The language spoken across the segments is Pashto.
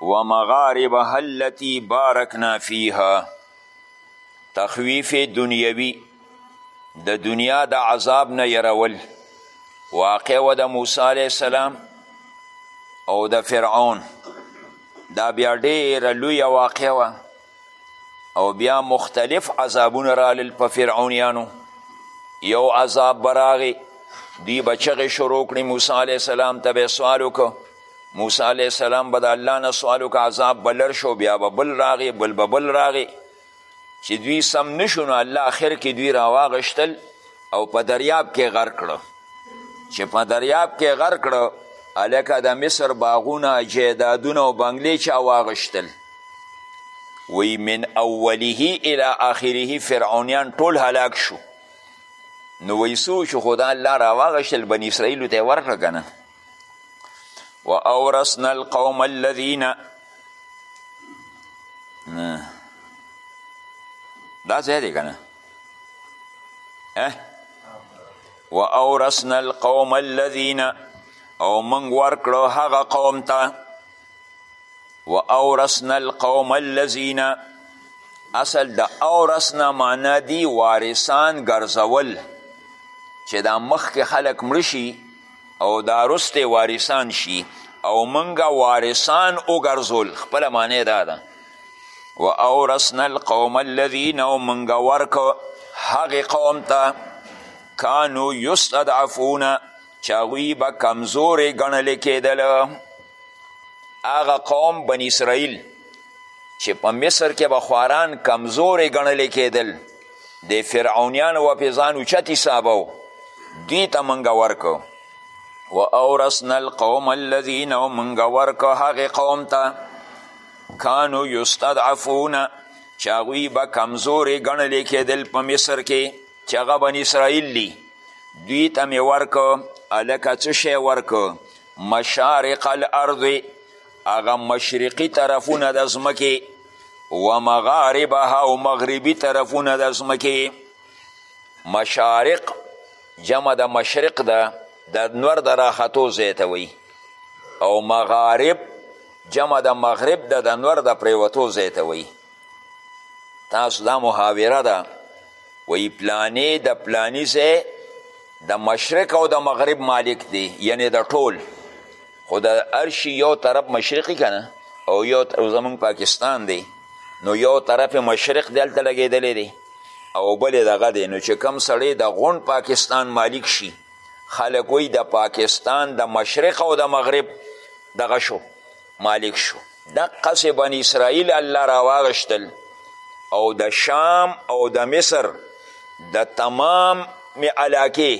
ومغاربها التي بارکنا فيها تخویف دنیوی د دنیا د عذاب نه یرول واقع و د موسی علیه السلام او د فرعون دا بیا ډیره لویه واقع وه او بیا مختلف عذابونه رالل په فرعونیانو یو عذاب به راغی دوی به چغې شروع کړي موسی علیه السلام ته به سوال وکړو موسی علیه السلام به د الله نه سوال وکړو عذاب به لر شو بیا به بل راغی بل به بل راغی چې دوی سم نشو نو الله اخر کې دوی راواغشتل او په دریاب کې غرق کړو چې په دریاب کې غر کړو هلکه د مصر باغونه جیدادونه او بنګلې چا واغشتل وی من اوله الی آخره فرعونیان ټول هلاک شو نو وی سو چې خدا الله راواغشتل بنی اسرائیلو ته یې ورکړه که نه و اورثنا القوم الذین دا ځای دی که نه و اورثنا القوم الذین او موږ ورکړو هغه قوم ته و اورثنا القوم الذین اصل د اورثنا معنا دی وارثان ګرځول چې دا مخکې خلک مړه شي او دا رسته وارثان شي او منګه وارثان وګرځول خپله معنی دا ده و اورسنا القوم الذین او منګه ورکو هغې قوم ته کانو یستضعفون چې هغوی به کمزورې ګڼل کېدل هغه قوم بن اسرائیل چې په مصر کې به خواران کمزورې ګڼل کېدل د فرعونیانو و پې ځان اوچت حسابه و دوی ته موږ ورکو و اورسنا القوم الذین او موږ ورکو هغې قوم ته کانو یستضعفون چې هغوی به کمزورې ګڼل کېدل په مصر کې چې هغه بني اسرائیل دي دوی ته مې ورکو هلکه څه شی ورکو مشارق الارض هغه مشرقي طرفونه د ځمکې و مغاربها او مغربي طرفونه د ځمکې مشارق جمع د مشرق ده د نور د راختو ځای ته او مغارب جمع د مغرب د دنور د پریوتو ځای ته وایي تاسو دا محاوره ده وایي پلانې د پلانی ځای د مشرق او د مغرب مالک دی یعنی د ټول خو د ارشي یو طرف مشرقي کنه او یو زمون پاکستان دی نو یو طرف مشرق دلته لګیدلی دی او بل دغه دی نو چې کم سړی د غون پاکستان مالک شي خلک وایي د پاکستان د مشرق او د مغرب دغه شو مالک شو دقسې بني اسرائیل الله راواغشتل او د شام او د مصر د تمام می علاقې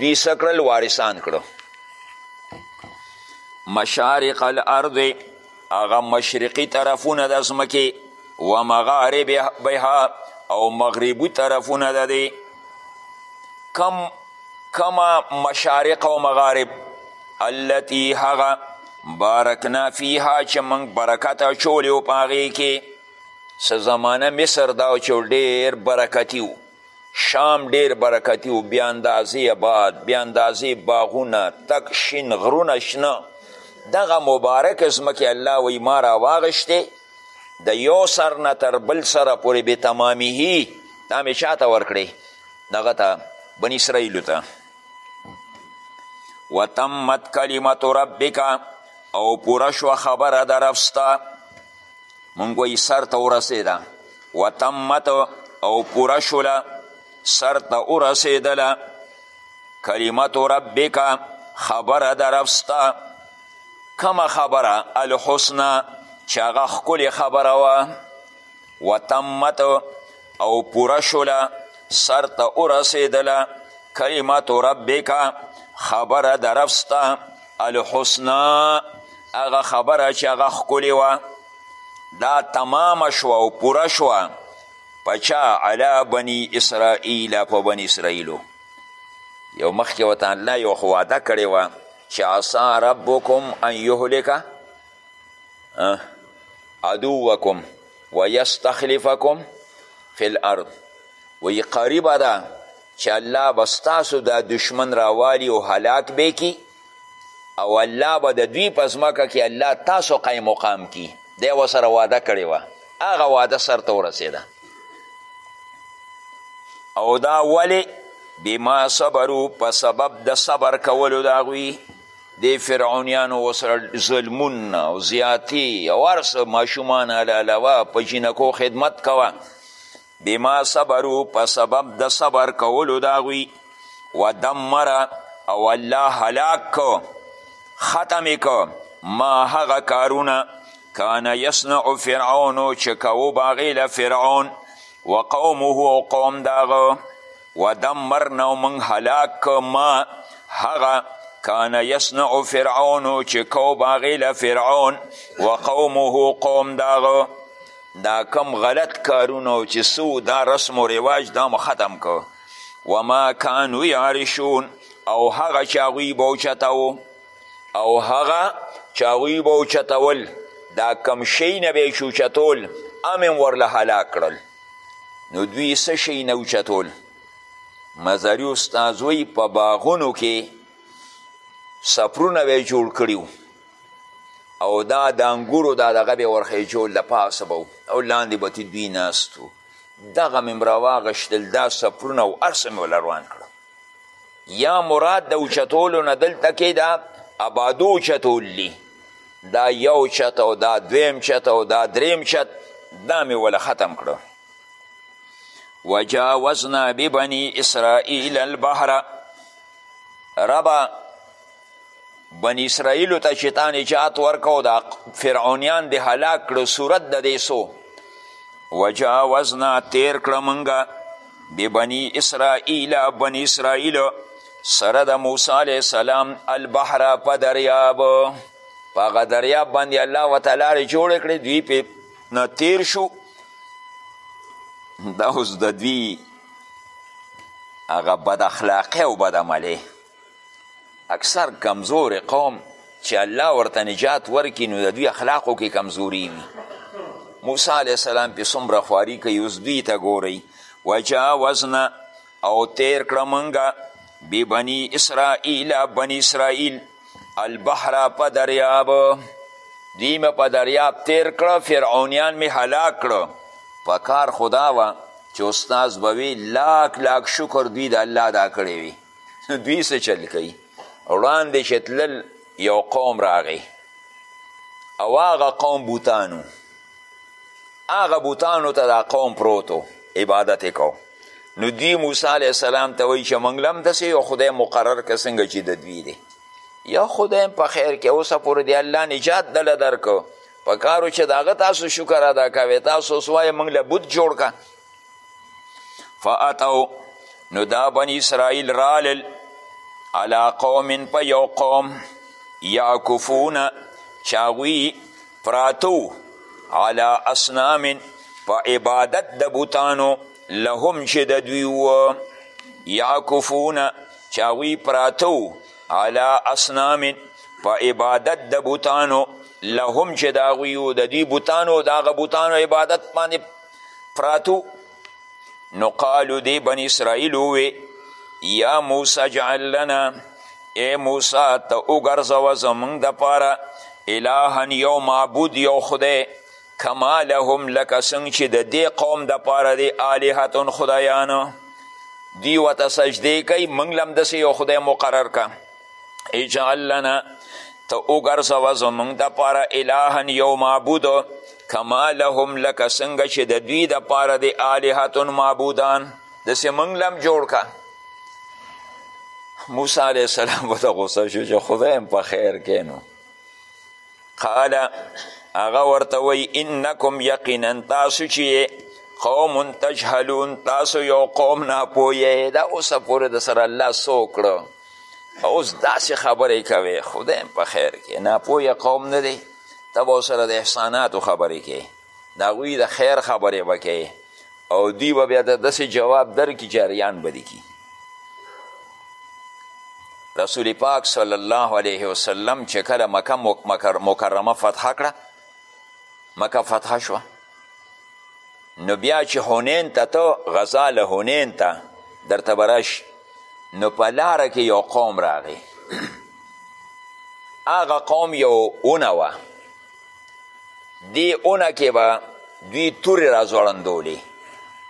دوی سکړل وارثان کړو مشارق الارض هغه مشرقي طرفونه د ځمکې و مغارب بها او مغربي طرفونه د دی کم کما مشارق او مغارب التي هغه بارکنا فیها چې موږ برکت اچولی و په هغې کې څه زمانه مصر دا چې ډېر برکتي و شام ډېر برکتي و بې اندازې آباد بې اندازې باغونه تک شین غرونه شنه دغه مبارک ځمکې الله وایي ما راواغېشتې د یو سر نه تر بل سره پورې بې تمامهي دا مې چا ته ورکړې دغه ته بني اسرائیلو ته وتمت کلمت ربک او پوره شوه خبره د رب ستا مونږ وایي سر ته ورسېده وتمت او پوره شوله سر ته ورسېدله کلمت ربک خبره د رب ستا کومه خبره الحسنه چې هغه ښکلې خبره وه وتمت او پوره شوله سرته ورسېدله کلمت ربک خبره د رب ستا الحسنا هغه خبره چې هغه ښکلې وه دا تمامه شوه او پوره شوه په چا علی بني اسرائیل په بني اسرائیلو یو مخکې ورته الله یو خو وعده کړې وه چې عصا ربکم ان یهلکه عدوکم ویستخلفکم فی الارض وی قریبه ده چې الله به ستاسو دا دشمن راوالي او هلاک به کی او الله به د دوی په ځمکه کې الله تاسو قایم مقام کی دی ورسره واده کړې وه هغه واده سرته ورسېده او دا ولې بما صبرو په سبب د صبر کولو د هغوی د فرعونیانو وسره ظلمونه او زیاتی او هر څه ماشومان حلالوه په جینکو خدمت کوه بما صبرو په سبب د صبر کولو د هغوی ودمره او الله هلاک کو ختم یې کو ما هغه کارونه کان یصنع فرعون چې کوو به هغې له فرعون وقومه او قوم د هغه ودمرنا او موږ هلاک که ما هغه کان یصنع فرعون چې کو باغې له فرعون و قومه قوم داغه دا کم غلط کارونه چې سو دا رسم و رواج دا مو ختم کو وما کانو یعرشون او هغه چې هغوی به اوچتاو او هغه چې هغوی به اوچتول دا کم شی نه به یې چې اوچتول هم ورله هلاک کړل نو دوی څه شي نه اوچتول مزاري استادوی په باغونو کې سفرونه به یې جوړ کړي او دا د انګورو دا دغه به یې ورخیجول له پاسه به او لاندې به تې دوی ناست و دغه مې راواغشتل دا سفرونه او هر څه مې وله روان کړل یا مراد د اوچتولو نه دلته کې دا ابادو اوچتول دي دا یو چت او دا دویم چت او دا دریم چت دا مې وله ختم کړو وجاوزنا ببني اسرائیل البحر ربا بنی اسرائیلو ته چې تا نجات ورکو دا فرعونیان د هلاک کړو صورت د دې سو وجاوزنا تیر کړه مونږه ببني اسرائیل بنی اسرائیلو سره د موسی علیه السلام البحر په دریاب په هغه دریاب باندې الله ورته لارې جوړې کړې دوی پې نه تیر شو دا اوس د دوی هغه بد اخلاقی او بد عملی اکثر کمزور قوم چې الله ورته نجات ورکړي نو د دوی اخلاقو کې کمزوري وي موسی علیه السلام پې څومره خواري کوي اوس دوی ته ګورئ وجاوزنا او تیر کړه منګه بی بنی اسرائیل بنی اسرائیل البحر په دریاب دوی مې په دریاب تیر کړه فرعونیان مې هلاک کړه په کار خدا وه چې استاذ به وي لاک لاک شکر دوی د الله دا کړی وي دوی څه چل کوي وړاندې چې تلل یو قوم راغی او هغه قوم بوتانو هغه بوتانو ته دا قوم پروتو عبادت یې کو نو دوی موسی علیه السلام ته وایي چې موږ له هم داسې یو خدای مقرر که څنګه چې د دوی دی یا خدای هم په خیر کې اوسه پورې د الله نجات دله درکو په کارو چې د هغه تاسو شکر ادا کوئ تاسو اوس وایې موږ له بت جوړ که فاتو نو دا بنی اسرائیل رالل علا قوم په یو قوم یعکفون چې هغوی پراتو علا اصنام په عبادت د بوتانو لهم چې د دوی و یعکفون چې هغوی پراتو علا اصنام په عبادت د بوتانو لهم چې د هغوی د دوی بوتانو د هغه بوتانو عبادت باندې پراتو نو قالو دی بنی اسرائیل ووی یا موسی جعل لنا ای موسی ته وګرځوه زمونږ دپاره الها یو معبود یو خدای کما لهم لکه څنګه چې د دې قوم دپاره دی الهتون خدایان دی ورته سجدې کوي موږ له همداسې یو خدای مقرر که اجعل لنا ته وګرځوه زمونږ دپاره الهن یو معبود کما لهم لکه څنګه چې د دوی دپاره د الهتون معبودان داسې موږ له هم جوړ که موسی علیه السلام ورته غوسه شو چې خدای هم په خیر کې نو قال هغه ورته وایي انکم یقینا تاسو چې قوم تجهلون تاسو یو قوم ناپوهیې دا اوسه پورې د سره الله څه وکړو اوس داسې خبرې کوي خدای هم په خیر کې ناپوهه قوم نه دی ته به سره د احساناتو خبرې کې د هغوی د خیر خبرې به کې او دی به بیا د داسې جواب درکړي چې اریان به دي رسول پاک صلی الله علیه وسلم چې کله مکه مکرمه فتح کړه مکه فتح شوه نو بیا چې حنین ته ته غزا له حنین ته درته به راشي نو په لاره کې یو قوم راغی هغه قوم یو اونه وه دې اونه کې به دوی تورې راځوړندولې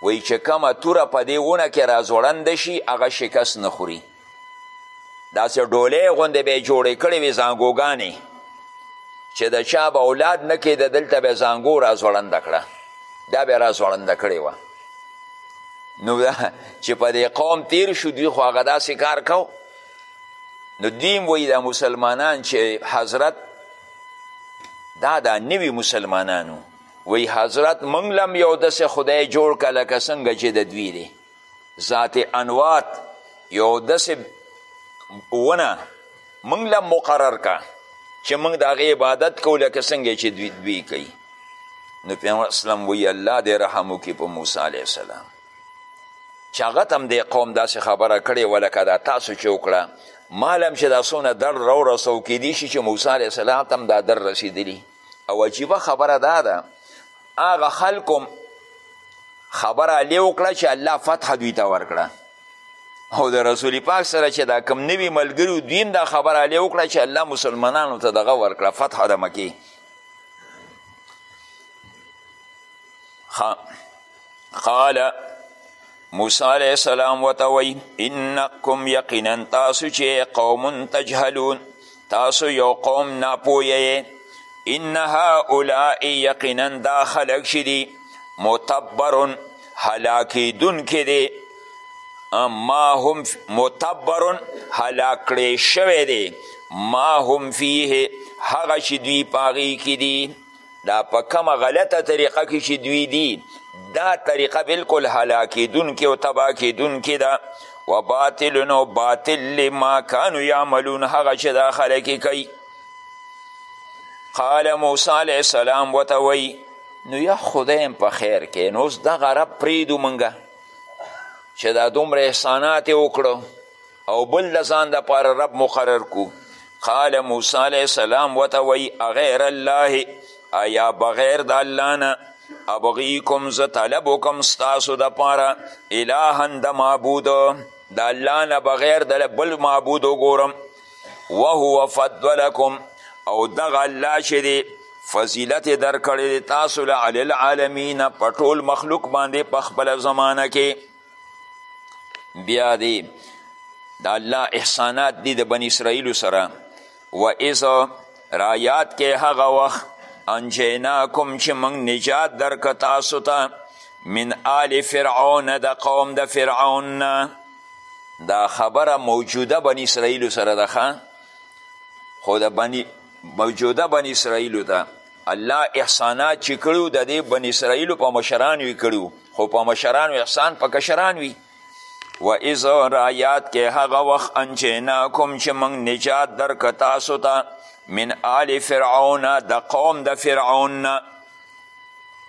وایي چې کومه توره په دې اونه کې راځوړنده شي هغه شکست نه خوري داسې ډولې غوندې به یې جوړې کړې وې زانګوګانې چې د چا به اولاد نه کېده دلته به زانګو راځوړنده کړه دا به راځوړنده کړې وه نو چې په دې قوم تیر شو دوی خو هغه داسې کار کو نو دیم وایي دا مسلمانان چې حضرت دا دا نوي مسلمانانو وایي حضرت موږ لم یو داسې خدای جوړ که لکه څنګه چې د دوی دی ذات انوات یو داسې ونه موږ له مقرر کا چې موږ د هغې عبادت کوو لکه څنګه چې دوی دوی کوي نو پیغمبر اسلام وی الله دې رحم وکړي په موسی علیه السلام چې هغه ته هم دې قوم داسې خبره کړې وه لکه دا تاسو چې وکړه مال هم چې دا څونه در راورسو کیدی شي چې موسی علیه السلام ته هم دا در رسېدلي او عجیبه خبره دا ده هغه خلکو خبره علي وکړه چې الله فتح دوی ته ورکړه او د رسول پاک سره چې دا کم نوي ملګري دوی هم دا خبره علي وکړه چې الله مسلمانانو ته دغه ورکړه فتح د مکې قال موسی علیه السلام ورته وایي انکم یقینا تاسو چې قوم تجهلون تاسو یو قوم ناپوهه ان هؤلاء یقینا دا خلک چې دي متبرن هلاکېدونکي دی ما هم متبرن هلاک کړی شوی دی ما هم فیه هغه چې دوی په هغې کې دي دا په کومه غلطه طریقه کې چې دوی دي دا طریقه بلکل هلاکېدونکې او تباه کېدونکې ده و باطل نو باطل لما کانو یعملون هغه چې دا خلک کوي قال موسی علیه السلام ورته وایي نو یا خدایم په خیر کې نو اوس دغه رب پرېږدو موږ چې دا دومره احسانات یې وکړو او بل د ځان دپاره رب مقرر کو قال موسی علیه السلام وته وی اغیر الله ایا بغیر د الله نه ابغیکم زه طلب وکم ستاسو دپاره الها د معبود د الله نه بغیر د بل معبود وګورم وهو فضلکم او دغه الله چې دی فضیلت درکړی تاسو له علی العالمین په ټول مخلوق باندې په خپله زمانه کې بیا دی د الله احسانات دی د بنی اسرائیلو سره و اذ را یاد کې هغه وخت انجیناکم چې موږ نجات درکه تاسو ته من آل فرعون د قوم د فرعون نه دا خبره موجوده بنی اسرائیلو سره ده خو د بنی موجوده بنی اسرائیلو ته الله احسانات چې کړي د دې بني اسرائیلو په مشرانو یې کړي خو په مشرانو احسان په کشران وي و از رایات کې هغه وخت انجیناکم چې موږ نجات درک تاسو ته من آل فرعون د قوم د فرعون نه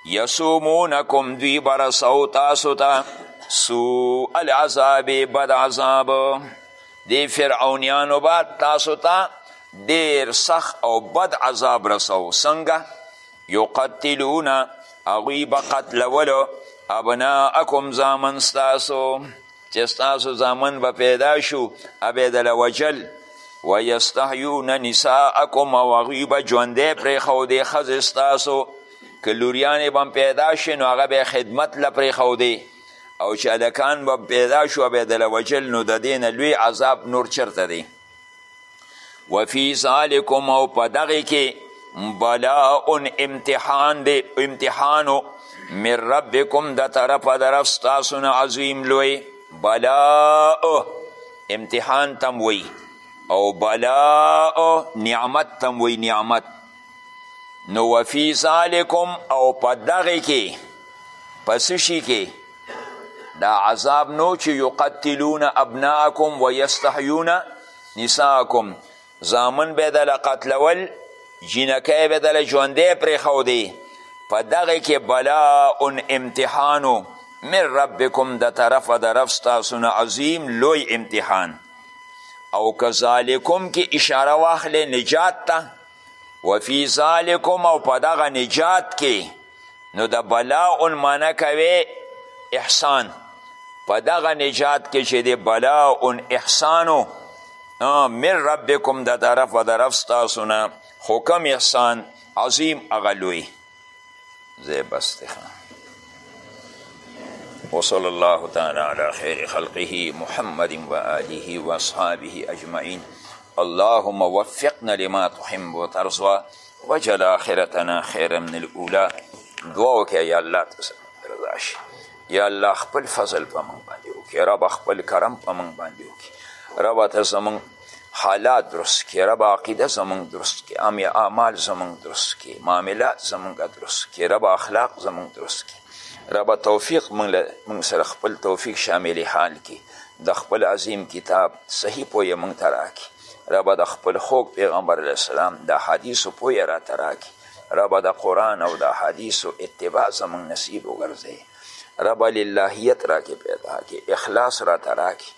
یسومونکم دوی برسو تاسو ته سوء العذاب بد عذاب دی فرعونیانو به تاسو ته ډیر سخ او بد عذاب رسو څنګه یقتلون هغوی به قتلولو ابناءکم زامن ستاسو چې ستاسو زامن به پیدا شو ابه دله وجل ویستحیون نساءکم او هغوی به ژوندی پرېښودې ښځې ستاسو که لوریانې به هم پیدا شي نو هغه به خدمت له پرېښودې او چې هلکان به پیدا شو به دله وجل نو د دې نه لوی عذاب نور چرته دی وفي ذالکم او په دغې کې بلاء امتحان دی امتحانو من ربکم د طرفه د رب ستاسو نه عظیم لوی بلاء امتحان تم وی او بلاء نعمت تم وی نعمت نو وفی ذالکم او په دغه کې په سشي کې دا عذاب نو چې یقتلون ابناءکم و یستحیون نساکم زامن به دله قتلول جینکۍ به دله ژوندی پرېښودی په دغه کې بلاء امتحانو من ربکم د طرف د رب ستاسو نه عظیم لوی امتحان او که ذالکم کې اشاره واخلې نجات ته وفی ذالکم او په دغه نجات کې نو د بلاء معنی کوي احسان په دغه نجات کې چې د بلاء احسانو من ربکم د طرفه د رب ستاسو نه خو کوم احسان عظیم هغه لوی زه بس دی خان وصلى الله تعالى على خير خلقه محمد وآله وأصحابه أجمعين اللهم وفقنا لما تحب وترضى وجل آخرتنا خيرا من الأولى دعا وکړه یا الله رضا شي یا الله خپل فضل په موږ باندې وکړي رب خپل کرم په موږ باندې وکړي رب ته زموږ حالات درست کې رب عقیده زمونږ درست کې ام اعمال زمونږ درست کې معاملات زمونږ درست کې رب اخلاق زمونږ درست کې رب توفیق مونږ سره خپل توفیق شامل حال کې د خپل عظیم کتاب صحیح پوی مونږ ته راکې رب د خپل خوږ پیغمبر علیه السلام د حدیثو پوی راته راکې رب د قرآن او د حدیثو اتباع زمونږ نصیب وګرځوې رب للهیت راکې پیدا کې اخلاص راته راکې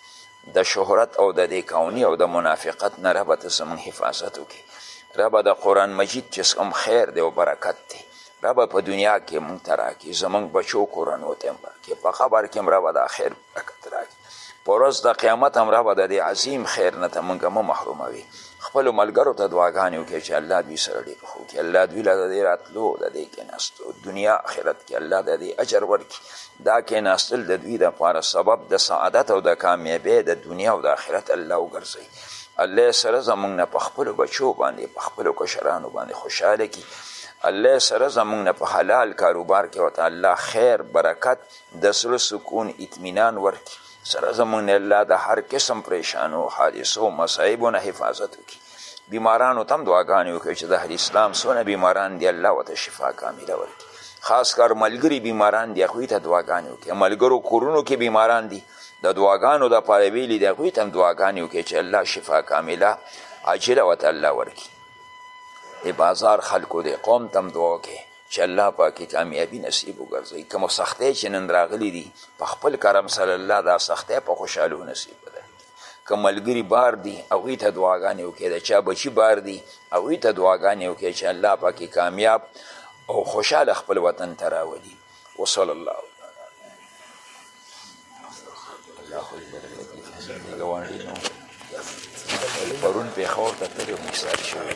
د شهرت او د دې کونی او د منافقت نه ربه ته زموږ حفاظت وکړي ربه د قرآن مجید چې څوم خیر دی او برکت دی ربه په دنیا کې مونږ ته راکړي زمونږ بچو کورنو ته هم راکړي په خبر کې هم ربه دا خیر برکت راکړي په ورځ د قیامت هم ربه د دې عظیم خیر نه ته مونږ مه محروموي خپلو ملګرو ته دعاګانې وکړي چې الله دوی سره ډېر ښه وکړي الله دوی له د دې راتلو د دې کېناستو دنیا آخرت کې الله د دې اجر ورکړي دا کیناستل د دوی لپاره سبب د سعادت او د کامیابی د دنیا او د آخرت الله وګرځوي الله سره زمونږ نه په خپلو بچو باندې په خپلو کشرانو باندې خوشحاله کړي الله سره زمونږ نه په حلال کاروبار کې ورته الله خیر برکت د زړه سکون اطمینان ورکړي سره زمونږ نه الله د هر قسم پریشانو حادثو مصایبو نه حفاظت وکړي بیمارانو تم دعاګانې وکړي چې د اهل اسلام څونه بیماران دي الله ورته شفا کامله ورکړي خاص کر ملګري بیماران دي هغوی ته دعاګانې وکړي ملګرو کورونو کې بیماران دي د دعاګانو دپاره ویلي دي هغوی ته هم دعاګانې وکړي چې الله شفا کامله عاجله ورته الله ورکړي د بازار خلکو دی قوم تم دعا وکړي چې الله پاکې کامیابي نصیب وګرځوي کومه سختۍ چې نن راغلي دي په خپل کرم سره الله دا سختۍ په خوشحالو نصیب که ملګري بار دي هغوی ته دعاګانې وکړي د چا بچي بار دي هغوی ته دعاګانې وکړي چې الله پاکې کامیاب او خوشحاله خپل وطن ته راولي وصلی الله پرون پېښور ته تللی وم سر شوی